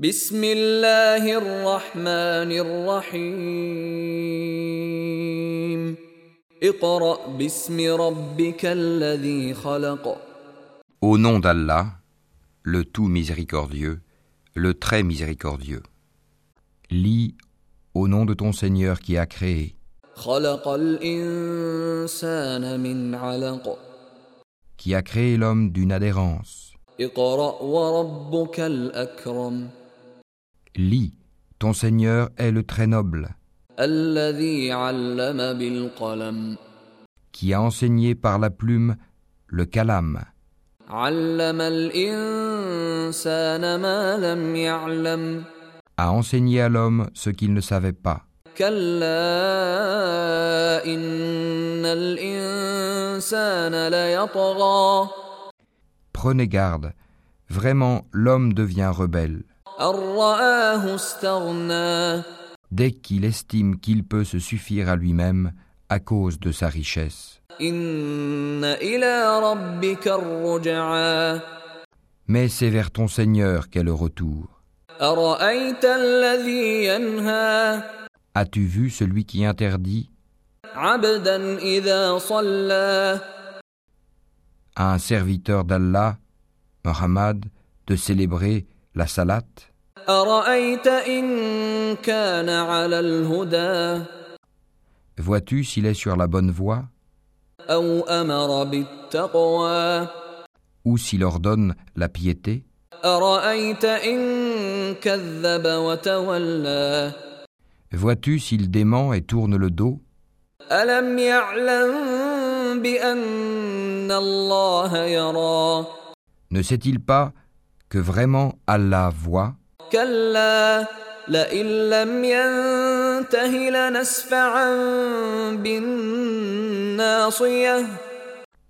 بسم الله الرحمن الرحيم اقرأ باسم ربك الذي خلق Au nom d'Allah, le tout miséricordieux, le très miséricordieux. Lis au nom de ton Seigneur qui a créé. خلق الإنسان من علق qui a créé l'homme d'une adhérence. اقرأ وربك الأكرم Lis, ton Seigneur est le très noble, qui a enseigné par la plume le calame. A enseigné à l'homme ce qu'il ne savait pas. Prenez garde, vraiment l'homme devient rebelle. Dès qu'il estime qu'il peut se suffire à lui-même à cause de sa richesse. Mais c'est vers ton Seigneur qu'est le retour. As-tu vu celui qui interdit? à un serviteur d'Allah, Mohammed, de célébrer la salate. Vois-tu s'il est sur la bonne voie? Ou s'il ordonne la piété? Vois-tu s'il dément et tourne le dos? Ne sait-il pas que vraiment Allah voit.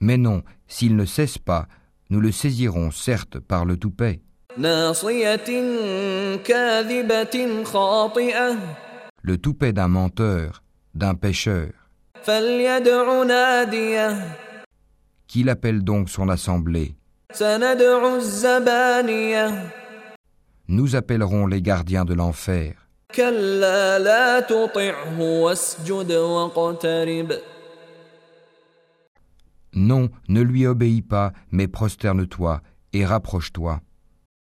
Mais non, s'il ne cesse pas, nous le saisirons certes par le toupet. Le toupet d'un menteur, d'un pécheur. Qu'il appelle donc son assemblée. Nous appellerons les gardiens de l'enfer. Non, ne lui obéis pas, mais prosterne-toi et rapproche-toi.